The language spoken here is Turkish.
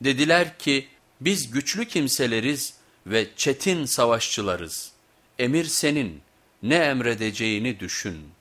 Dediler ki biz güçlü kimseleriz ve çetin savaşçılarız. Emir senin ne emredeceğini düşün.''